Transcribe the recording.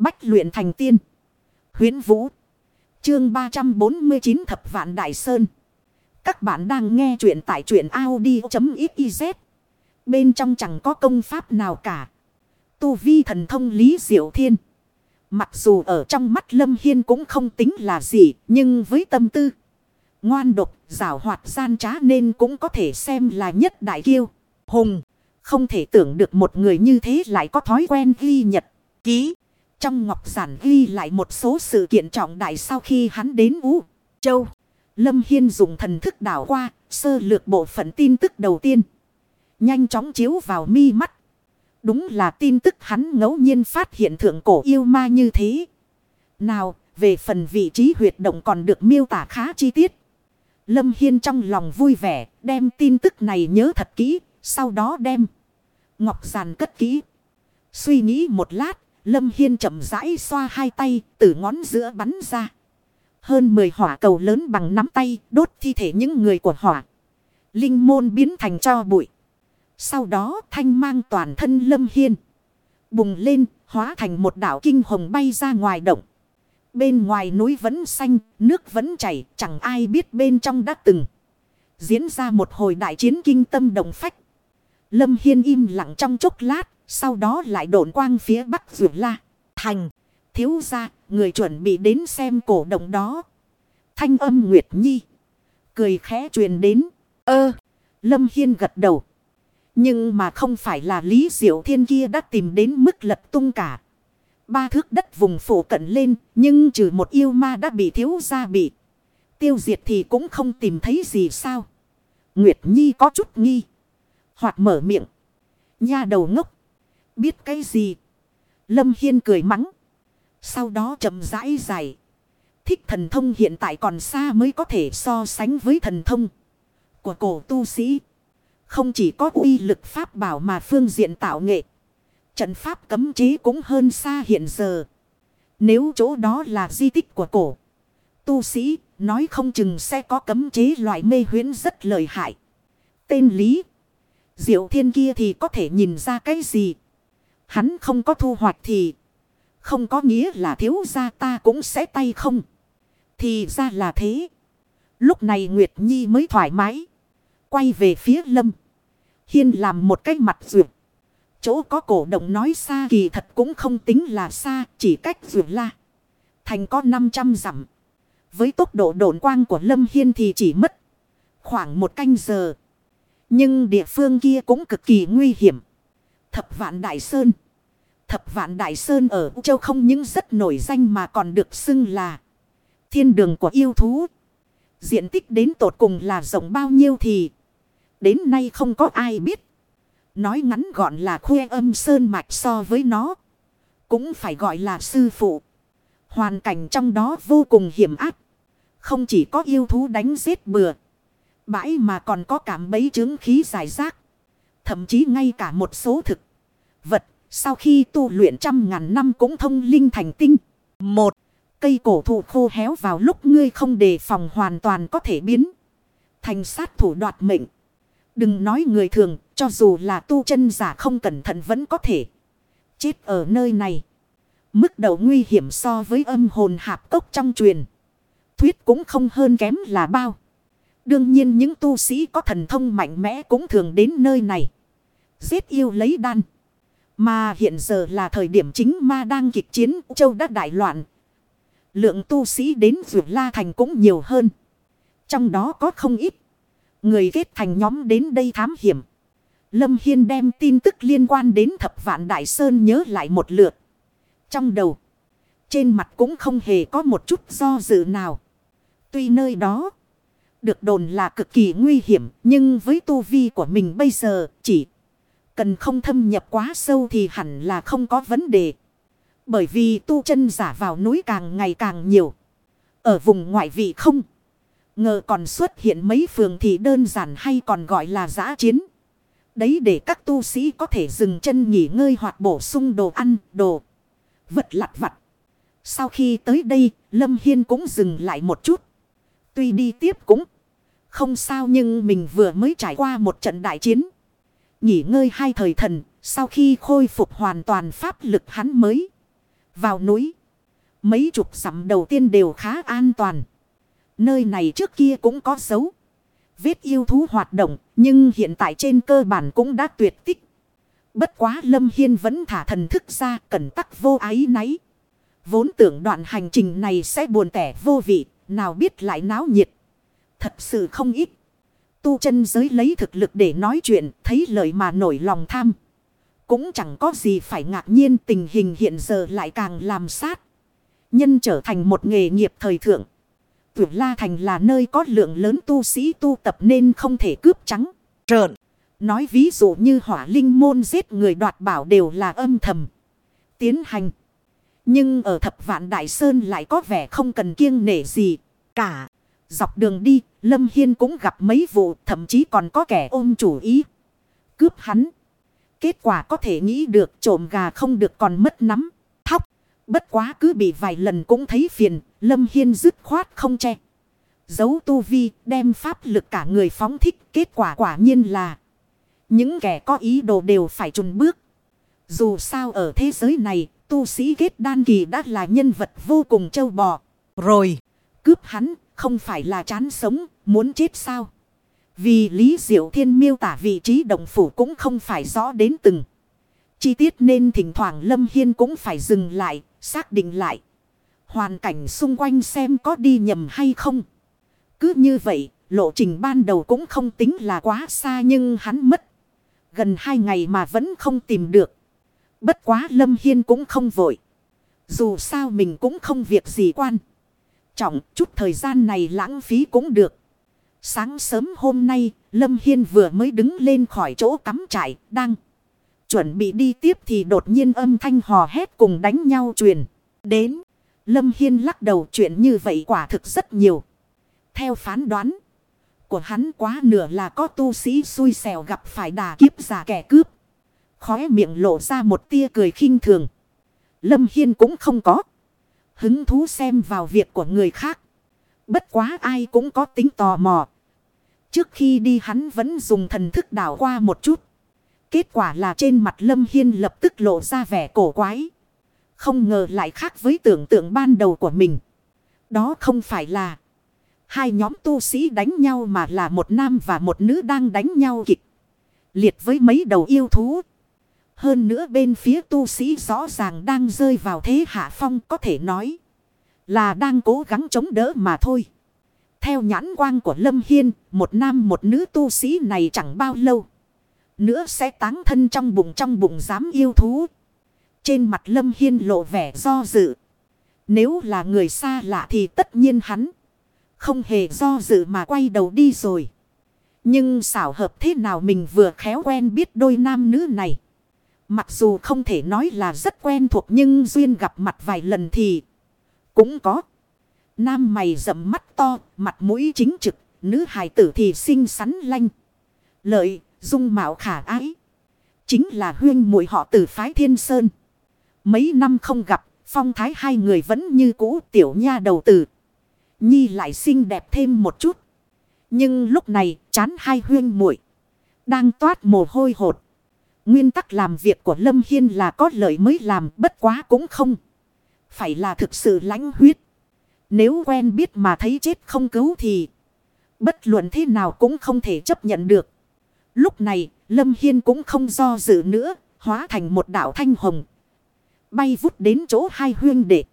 Bách luyện thành tiên. Huyến Vũ. Chương 349 Thập Vạn Đại Sơn. Các bạn đang nghe truyện tại truyện Audi.xyz. Bên trong chẳng có công pháp nào cả. Tu vi thần thông Lý Diệu Thiên. Mặc dù ở trong mắt Lâm Hiên cũng không tính là gì. Nhưng với tâm tư. Ngoan độc, rào hoạt gian trá nên cũng có thể xem là nhất đại kiêu. Hùng. Không thể tưởng được một người như thế lại có thói quen ghi nhật. Ký. Trong ngọc giản ghi lại một số sự kiện trọng đại sau khi hắn đến Ú, Châu. Lâm Hiên dùng thần thức đảo qua, sơ lược bộ phận tin tức đầu tiên. Nhanh chóng chiếu vào mi mắt. Đúng là tin tức hắn ngẫu nhiên phát hiện thượng cổ yêu ma như thế. Nào, về phần vị trí huyệt động còn được miêu tả khá chi tiết. Lâm Hiên trong lòng vui vẻ, đem tin tức này nhớ thật kỹ, sau đó đem. Ngọc giàn cất kỹ. Suy nghĩ một lát, Lâm Hiên chậm rãi xoa hai tay, từ ngón giữa bắn ra. Hơn 10 hỏa cầu lớn bằng nắm tay, đốt thi thể những người của hỏa. Linh môn biến thành cho bụi. Sau đó thanh mang toàn thân Lâm Hiên. Bùng lên, hóa thành một đảo kinh hồng bay ra ngoài động. Bên ngoài núi vẫn xanh, nước vẫn chảy, chẳng ai biết bên trong đã từng. Diễn ra một hồi đại chiến kinh tâm động phách. Lâm Hiên im lặng trong chốc lát, sau đó lại độn quang phía bắc rượu la. Thành. Thiếu ra. Người chuẩn bị đến xem cổ động đó. Thanh âm Nguyệt Nhi. Cười khẽ truyền đến. Ơ. Lâm Hiên gật đầu. Nhưng mà không phải là Lý Diệu Thiên kia đã tìm đến mức lật tung cả. Ba thước đất vùng phủ cận lên. Nhưng trừ một yêu ma đã bị thiếu gia bị. Tiêu diệt thì cũng không tìm thấy gì sao. Nguyệt Nhi có chút nghi. Hoặc mở miệng. Nha đầu ngốc. Biết cái gì? Lâm Hiên cười mắng. Sau đó chậm rãi dài. Thích thần thông hiện tại còn xa mới có thể so sánh với thần thông của cổ tu sĩ. Không chỉ có uy lực pháp bảo mà phương diện tạo nghệ. Trận pháp cấm chế cũng hơn xa hiện giờ. Nếu chỗ đó là di tích của cổ tu sĩ, nói không chừng sẽ có cấm chế loại mê huyến rất lợi hại. Tên Lý Diệu Thiên kia thì có thể nhìn ra cái gì? Hắn không có thu hoạch thì, không có nghĩa là thiếu gia ta cũng sẽ tay không. Thì ra là thế. Lúc này Nguyệt Nhi mới thoải mái. Quay về phía Lâm. Hiên làm một cái mặt rượu. Chỗ có cổ động nói xa kỳ thật cũng không tính là xa. Chỉ cách rượu la. Thành có 500 dặm. Với tốc độ độn quang của Lâm Hiên thì chỉ mất khoảng một canh giờ. Nhưng địa phương kia cũng cực kỳ nguy hiểm. Thập vạn Đại Sơn. Thập vạn Đại Sơn ở châu không những rất nổi danh mà còn được xưng là thiên đường của yêu thú. Diện tích đến tột cùng là rộng bao nhiêu thì đến nay không có ai biết. Nói ngắn gọn là khuê âm sơn mạch so với nó. Cũng phải gọi là sư phụ. Hoàn cảnh trong đó vô cùng hiểm áp. Không chỉ có yêu thú đánh giết bừa. Bãi mà còn có cảm bấy chứng khí giải rác. Thậm chí ngay cả một số thực vật sau khi tu luyện trăm ngàn năm cũng thông linh thành tinh. Một, cây cổ thụ khô héo vào lúc ngươi không đề phòng hoàn toàn có thể biến. Thành sát thủ đoạt mệnh. Đừng nói người thường, cho dù là tu chân giả không cẩn thận vẫn có thể chết ở nơi này. Mức độ nguy hiểm so với âm hồn hạp cốc trong truyền. Thuyết cũng không hơn kém là bao. Đương nhiên những tu sĩ có thần thông mạnh mẽ cũng thường đến nơi này. Giết yêu lấy đan. Mà hiện giờ là thời điểm chính ma đang kịch chiến, châu đã đại loạn. Lượng tu sĩ đến vượt la thành cũng nhiều hơn. Trong đó có không ít. Người kết thành nhóm đến đây thám hiểm. Lâm Hiên đem tin tức liên quan đến thập vạn Đại Sơn nhớ lại một lượt. Trong đầu. Trên mặt cũng không hề có một chút do dự nào. Tuy nơi đó. Được đồn là cực kỳ nguy hiểm. Nhưng với tu vi của mình bây giờ chỉ Cần không thâm nhập quá sâu thì hẳn là không có vấn đề. Bởi vì tu chân giả vào núi càng ngày càng nhiều. Ở vùng ngoại vị không. Ngờ còn xuất hiện mấy phường thì đơn giản hay còn gọi là giã chiến. Đấy để các tu sĩ có thể dừng chân nghỉ ngơi hoặc bổ sung đồ ăn, đồ, vật lặt vặt. Sau khi tới đây, Lâm Hiên cũng dừng lại một chút. Tuy đi tiếp cũng không sao nhưng mình vừa mới trải qua một trận đại chiến. Nghỉ ngơi hai thời thần, sau khi khôi phục hoàn toàn pháp lực hắn mới. Vào núi. Mấy chục dặm đầu tiên đều khá an toàn. Nơi này trước kia cũng có dấu. Vết yêu thú hoạt động. Nhưng hiện tại trên cơ bản cũng đã tuyệt tích. Bất quá Lâm Hiên vẫn thả thần thức ra cẩn tắc vô ái náy. Vốn tưởng đoạn hành trình này sẽ buồn tẻ vô vị. Nào biết lại náo nhiệt. Thật sự không ít. Tu chân giới lấy thực lực để nói chuyện. Thấy lời mà nổi lòng tham. Cũng chẳng có gì phải ngạc nhiên tình hình hiện giờ lại càng làm sát. Nhân trở thành một nghề nghiệp thời thượng. Tuyệt La Thành là nơi có lượng lớn tu sĩ tu tập nên không thể cướp trắng. Trợn. Nói ví dụ như hỏa linh môn giết người đoạt bảo đều là âm thầm. Tiến hành. Nhưng ở thập vạn đại sơn lại có vẻ không cần kiêng nể gì. Cả. Dọc đường đi, Lâm Hiên cũng gặp mấy vụ, thậm chí còn có kẻ ôm chủ ý. Cướp hắn. Kết quả có thể nghĩ được trộm gà không được còn mất nắm. Thóc. Bất quá cứ bị vài lần cũng thấy phiền. Lâm Hiên dứt khoát không che. Giấu tu vi đem pháp lực cả người phóng thích. Kết quả quả nhiên là. Những kẻ có ý đồ đều phải trùn bước. Dù sao ở thế giới này. Tu sĩ kết đan kỳ đã là nhân vật vô cùng châu bò. Rồi. Cướp hắn không phải là chán sống. Muốn chết sao? Vì Lý Diệu Thiên miêu tả vị trí động phủ cũng không phải rõ đến từng. Chi tiết nên thỉnh thoảng Lâm Hiên cũng phải dừng lại, xác định lại. Hoàn cảnh xung quanh xem có đi nhầm hay không. Cứ như vậy, lộ trình ban đầu cũng không tính là quá xa nhưng hắn mất. Gần hai ngày mà vẫn không tìm được. Bất quá Lâm Hiên cũng không vội. Dù sao mình cũng không việc gì quan. Trọng chút thời gian này lãng phí cũng được. Sáng sớm hôm nay, Lâm Hiên vừa mới đứng lên khỏi chỗ cắm trại, đang chuẩn bị đi tiếp thì đột nhiên âm thanh hò hét cùng đánh nhau truyền. Đến, Lâm Hiên lắc đầu chuyện như vậy quả thực rất nhiều. Theo phán đoán của hắn quá nửa là có tu sĩ xui xẻo gặp phải đà kiếp giả kẻ cướp. Khóe miệng lộ ra một tia cười khinh thường. Lâm Hiên cũng không có. Hứng thú xem vào việc của người khác. Bất quá ai cũng có tính tò mò. Trước khi đi hắn vẫn dùng thần thức đảo qua một chút. Kết quả là trên mặt Lâm Hiên lập tức lộ ra vẻ cổ quái. Không ngờ lại khác với tưởng tượng ban đầu của mình. Đó không phải là hai nhóm tu sĩ đánh nhau mà là một nam và một nữ đang đánh nhau kịch. Liệt với mấy đầu yêu thú. Hơn nữa bên phía tu sĩ rõ ràng đang rơi vào thế hạ phong có thể nói. Là đang cố gắng chống đỡ mà thôi. Theo nhãn quang của Lâm Hiên, một nam một nữ tu sĩ này chẳng bao lâu. Nữa sẽ táng thân trong bụng trong bụng dám yêu thú. Trên mặt Lâm Hiên lộ vẻ do dự. Nếu là người xa lạ thì tất nhiên hắn. Không hề do dự mà quay đầu đi rồi. Nhưng xảo hợp thế nào mình vừa khéo quen biết đôi nam nữ này. Mặc dù không thể nói là rất quen thuộc nhưng duyên gặp mặt vài lần thì cũng có. Nam mày rậm mắt to, mặt mũi chính trực, nữ hài tử thì xinh xắn lanh. Lợi, dung mạo khả ái. Chính là huyên muội họ tử phái thiên sơn. Mấy năm không gặp, phong thái hai người vẫn như cũ tiểu nha đầu tử. Nhi lại xinh đẹp thêm một chút. Nhưng lúc này, chán hai huyên muội Đang toát mồ hôi hột. Nguyên tắc làm việc của Lâm Hiên là có lợi mới làm bất quá cũng không. Phải là thực sự lãnh huyết. Nếu quen biết mà thấy chết không cứu thì bất luận thế nào cũng không thể chấp nhận được. Lúc này, Lâm Hiên cũng không do dự nữa, hóa thành một đạo thanh hồng. Bay vút đến chỗ hai huyên đệ.